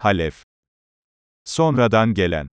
Halef. Sonradan gelen.